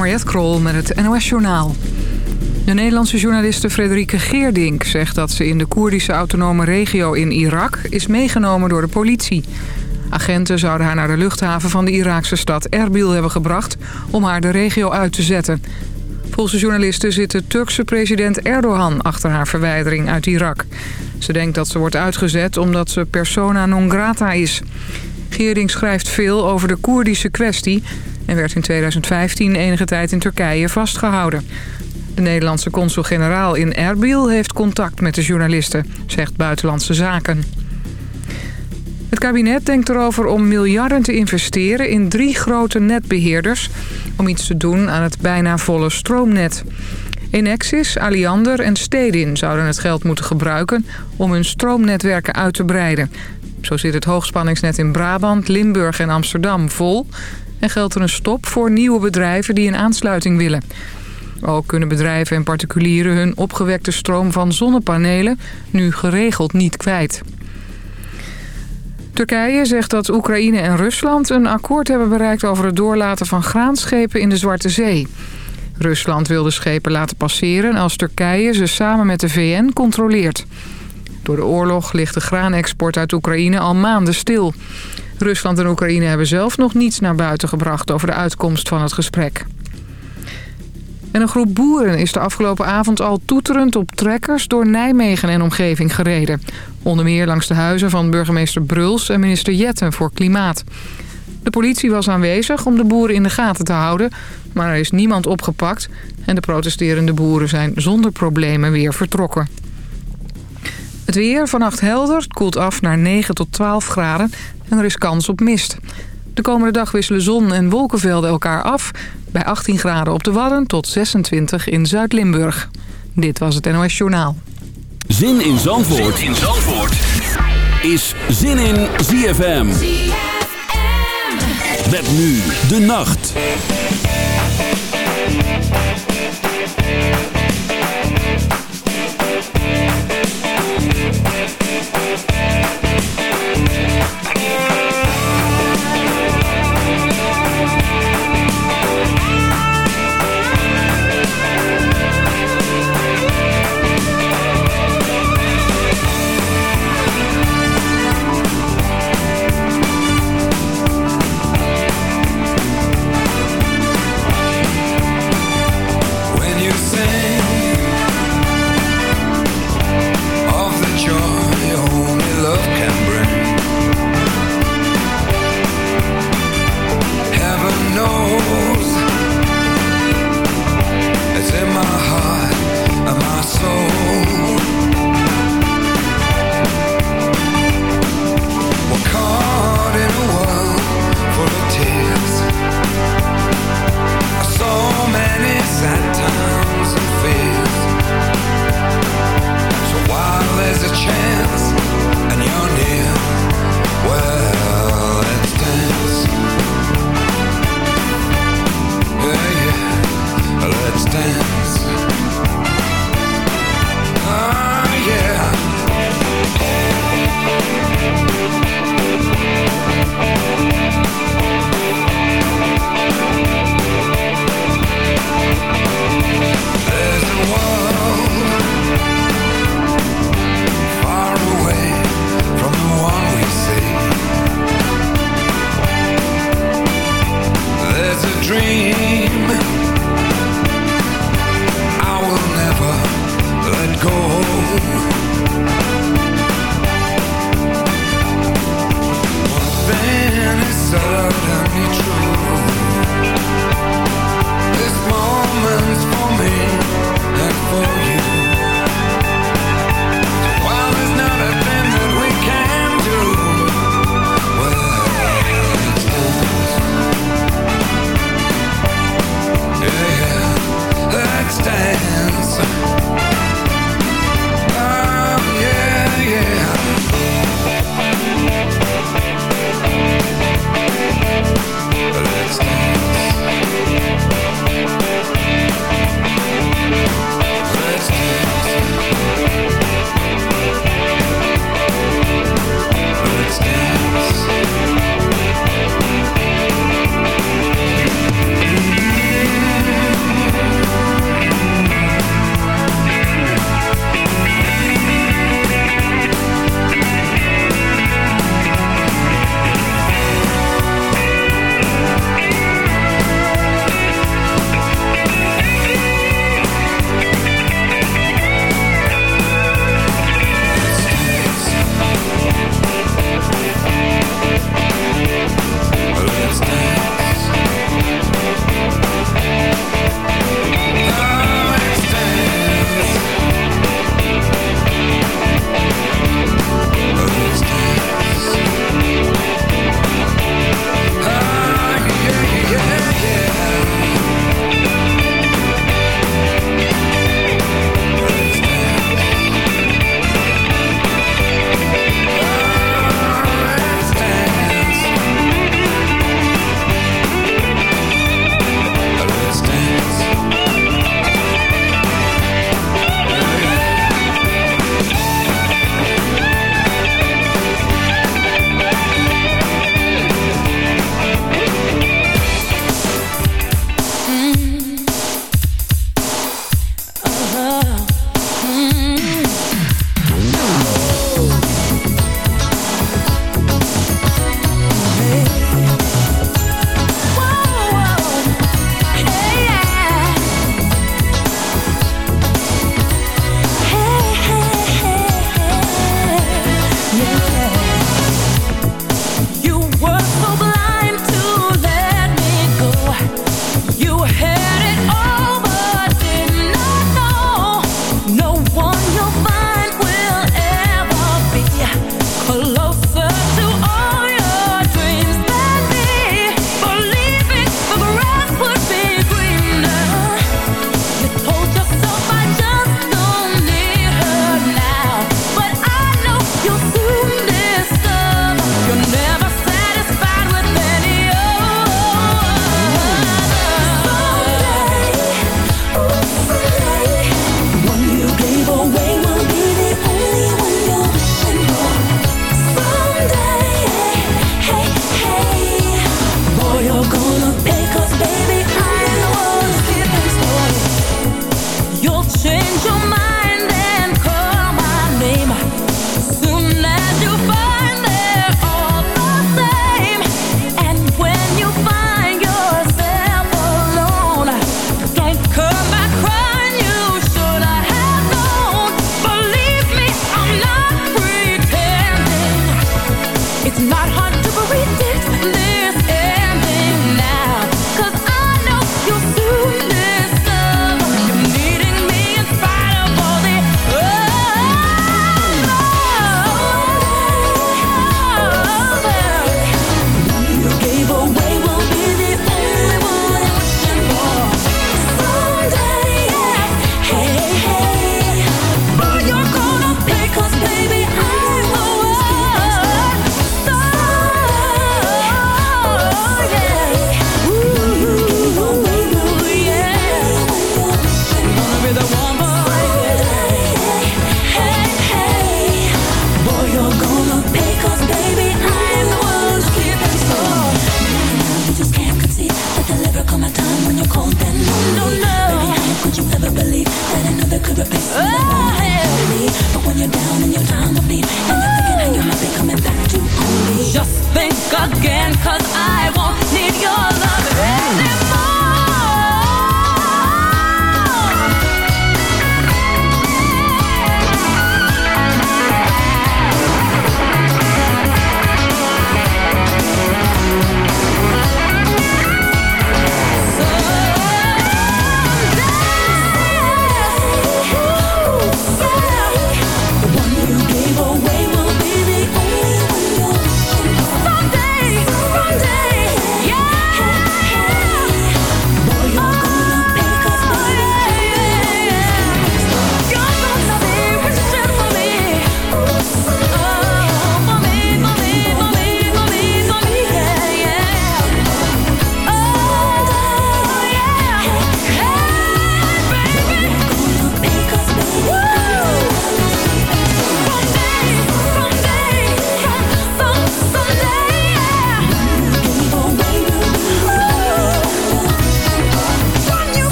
Mariette Krol met het NOS Journaal. De Nederlandse journaliste Frederike Geerdink zegt dat ze in de Koerdische autonome regio in Irak is meegenomen door de politie. Agenten zouden haar naar de luchthaven van de Iraakse stad Erbil hebben gebracht om haar de regio uit te zetten. Volgens de journalisten zit de Turkse president Erdogan achter haar verwijdering uit Irak. Ze denkt dat ze wordt uitgezet omdat ze persona non grata is. Geerdink schrijft veel over de Koerdische kwestie en werd in 2015 enige tijd in Turkije vastgehouden. De Nederlandse consul-generaal in Erbil heeft contact met de journalisten, zegt Buitenlandse Zaken. Het kabinet denkt erover om miljarden te investeren in drie grote netbeheerders... om iets te doen aan het bijna volle stroomnet. Enexis, Aliander en Stedin zouden het geld moeten gebruiken... om hun stroomnetwerken uit te breiden. Zo zit het hoogspanningsnet in Brabant, Limburg en Amsterdam vol... en geldt er een stop voor nieuwe bedrijven die een aansluiting willen... Ook kunnen bedrijven en particulieren hun opgewekte stroom van zonnepanelen nu geregeld niet kwijt. Turkije zegt dat Oekraïne en Rusland een akkoord hebben bereikt over het doorlaten van graanschepen in de Zwarte Zee. Rusland wil de schepen laten passeren als Turkije ze samen met de VN controleert. Door de oorlog ligt de graanexport uit Oekraïne al maanden stil. Rusland en Oekraïne hebben zelf nog niets naar buiten gebracht over de uitkomst van het gesprek. En een groep boeren is de afgelopen avond al toeterend op trekkers door Nijmegen en omgeving gereden. Onder meer langs de huizen van burgemeester Bruls en minister Jetten voor Klimaat. De politie was aanwezig om de boeren in de gaten te houden, maar er is niemand opgepakt. En de protesterende boeren zijn zonder problemen weer vertrokken. Het weer vannacht helder, het koelt af naar 9 tot 12 graden en er is kans op mist. De komende dag wisselen zon en wolkenvelden elkaar af... bij 18 graden op de Wadden tot 26 in Zuid-Limburg. Dit was het NOS Journaal. Zin in Zandvoort, zin in Zandvoort. is Zin in ZFM. ZFM. Met nu de nacht.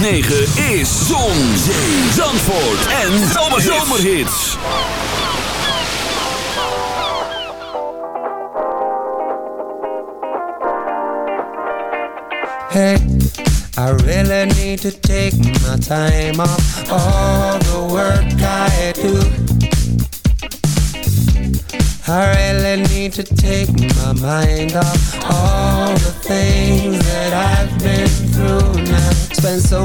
106.9 is Zon, Zee, Zandvoort en Zomerhits. Hey, I really need to take my time off all the work I do. I really need to take my mind off all the things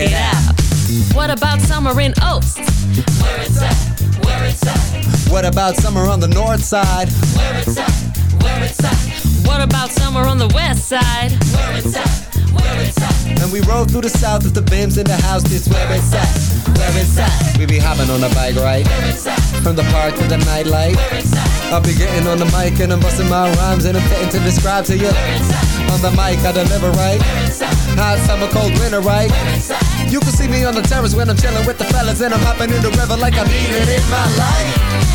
It out. out. What about summer in Oaks? Where it's at, where it's at. What about summer on the north side? Where it's at, where it's at. What about summer on the west side? Where it's at, where it's at. And we roll through the south with the bims in the house. This where it's at, where it's at. We be hopping on a bike, right? Where it's at. From the park to the nightlight. Where it's at. I'll be getting on the mic and I'm busting my rhymes and I'm fitting to describe to you. On the mic, I deliver right. Hot summer, cold winter, right? You can see me on the terrace when I'm chilling with the fellas and I'm hopping in the river like I need it in my life.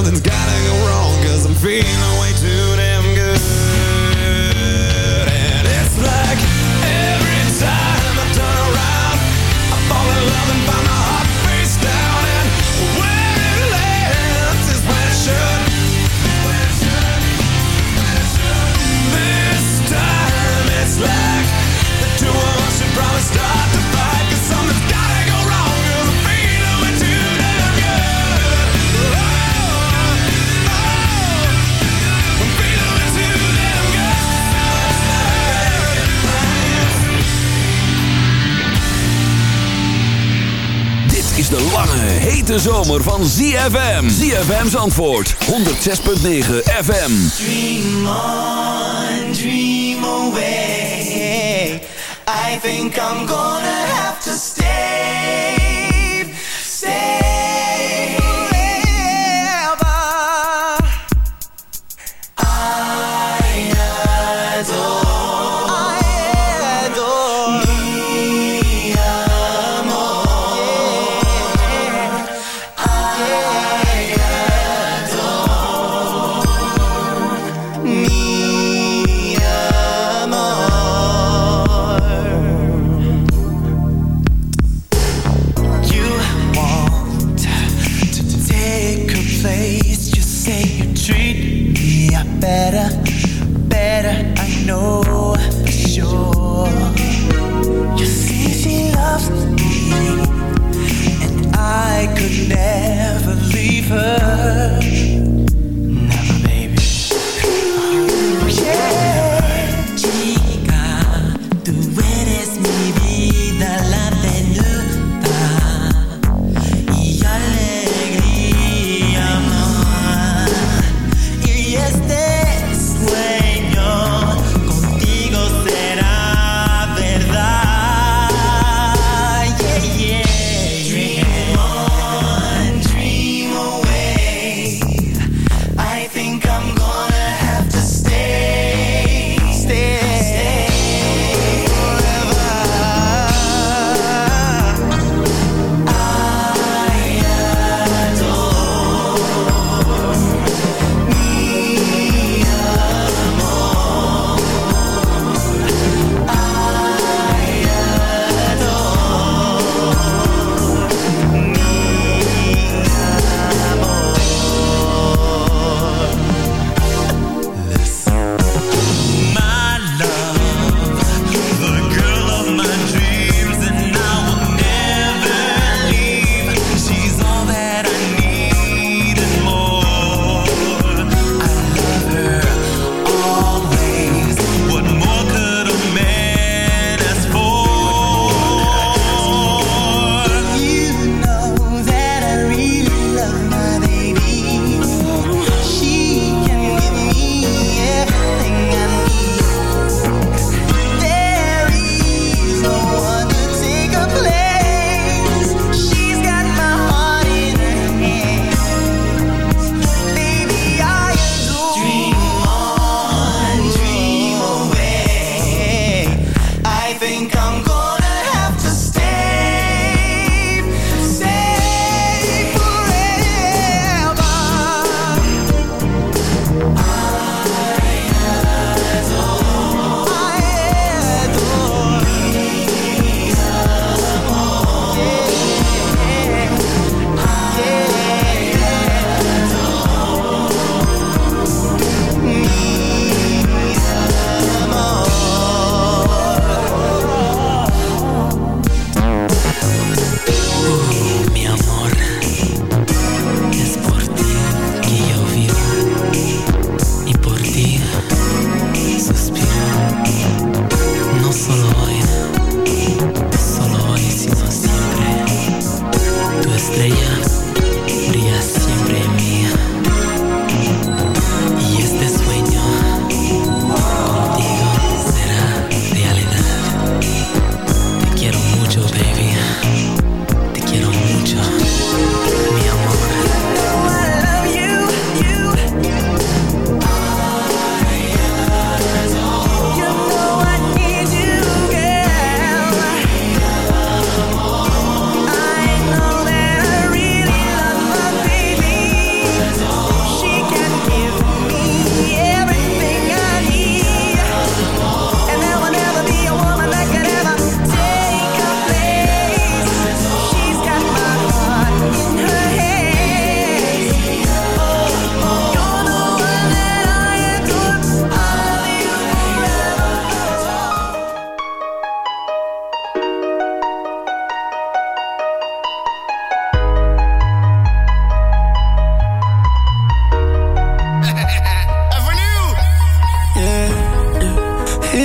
something's gotta go wrong Cause I'm feeling zomer van ZFM. ZFM's antwoord 106.9 FM. Dream on, dream away. I think I'm gonna have to stay,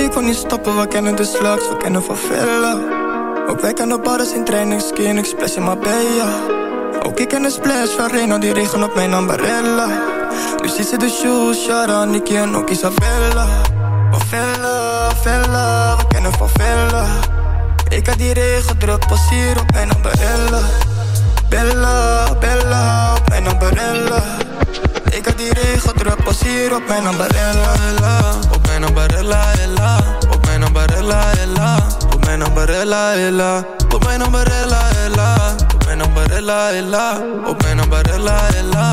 Ik kon niet stoppen, we kennen de slags, we kennen van villa. Ook wij kennen badders in training, skin, ik splash in Marbella. Ook ik ken de splash van Reno, die regen op mijn ambarella. Nu ziet ze de shoes, Shara, Nicky en ook Isabella. Van villa, villa, we kennen van villa. Ik had die regen druk, pas hier op mijn ambarella. Bella, Bella, op mijn ambarella. Ik had die regen druk, pas hier op mijn ambarella. Op mijn ambarella, ella. Op mijn ambarella, ella. Op mijn ambarella, ella. Op mijn ambarella, ella. Op mijn ambarella, ella. Op mijn ambarella, ella.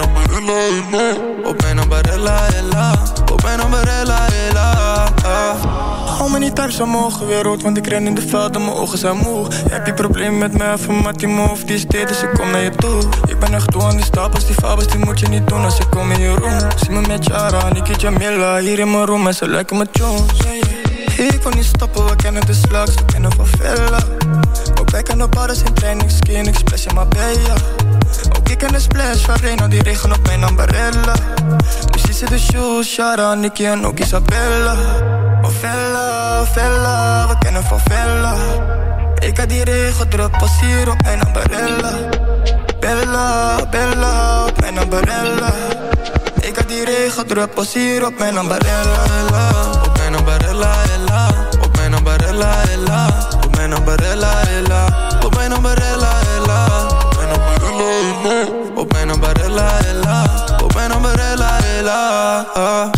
Op mijn ambarella, ella. Op mijn ambarella, ella. Op mijn ambarella, ella. Hou me niet thuis, mogen weer rood, want ik ren in de velden, mijn ogen zijn moe. Heb je problemen met mij, van Mattie Move, die is dit, dus ik kom naar je toe. Ik ben echt toe aan die stapels, die fabels, die moet je niet doen als ik kom in je room. Zie me met Jara, Niki Jamila, hier in mijn room en ze lijken me Jones. Ik kon niet stoppen, we kennen de slags, we kennen van Villa. Wij kennen badders in training, skin, splash in Marbella. Ook ik ken de splash van Reno, die regen op mijn ambarella. Nu ziet ze de shoes, Shara, Nicky en ook Isabella. Oh Vella, we kennen van Vella. Ik had die regen druk, pas hier op mijn ambarella. Bella, Bella, op mijn ambarella. Ik had die regen druk, pas hier op mijn ambarella. Op mijn ambarella, ella. Op mijn ambarella, ella. Mijn ambarella, ella. Op mijn ambarella, ella. Op mijn ambarella, ella. Op mijn ambarella, ella. Op mijn ambarella, ella.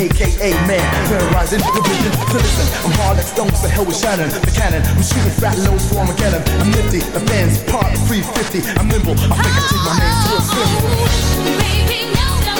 Aka man, terrorizing the vision. So listen, I'm hard like stones, the hell with Shannon, the cannon. I'm shooting fat loads for Armageddon. I'm nifty, the fans part 350. I'm nimble, I think I take my name to a symbol. Baby, know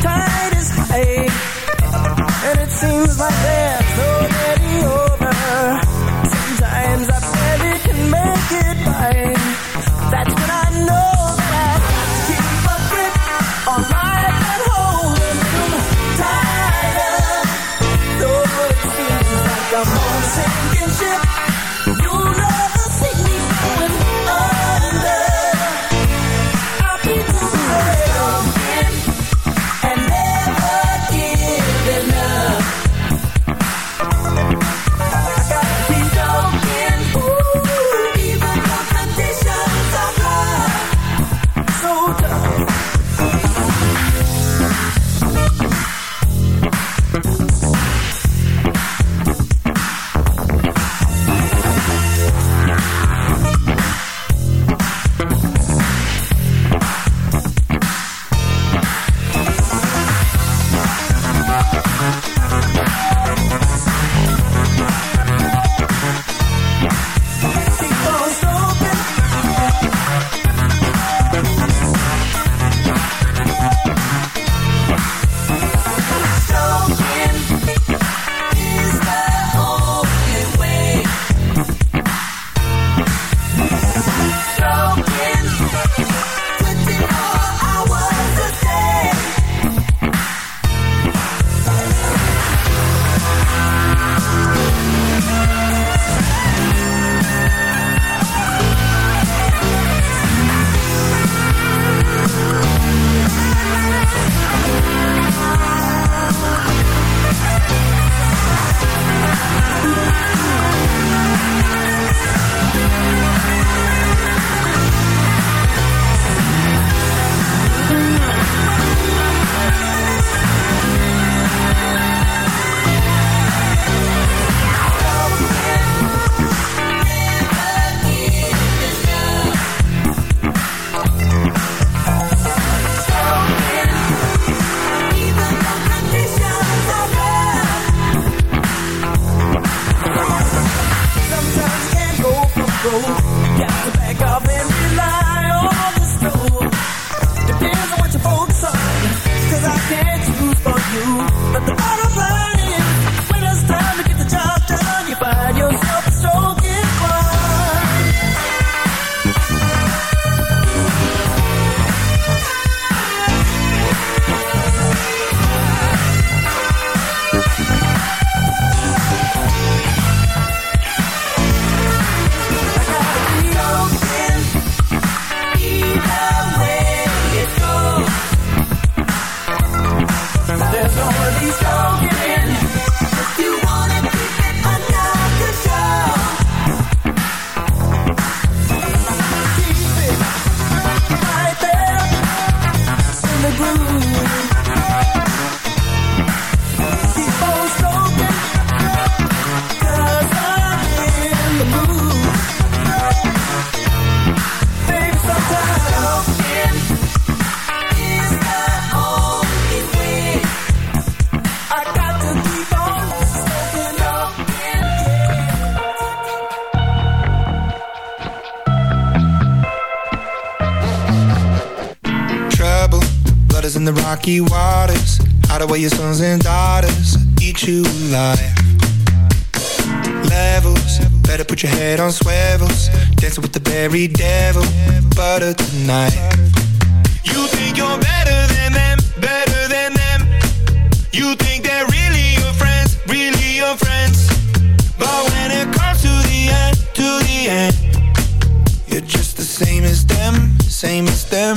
tide is high, and it seems like there's no rocky waters. Hide away your sons and daughters. Eat you alive. Levels. Better put your head on swivels. Dancing with the very devil. Butter tonight. You think you're better than them. Better than them. You think they're really your friends. Really your friends. But when it comes to the end To the end You're just the same as them. Same as them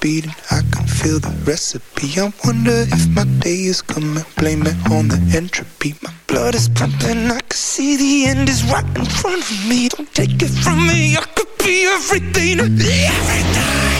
Beating, I can feel the recipe. I wonder if my day is coming, blame it on the entropy. My blood is pumping, I can see the end is right in front of me. Don't take it from me, I could be everything, everything.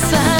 さ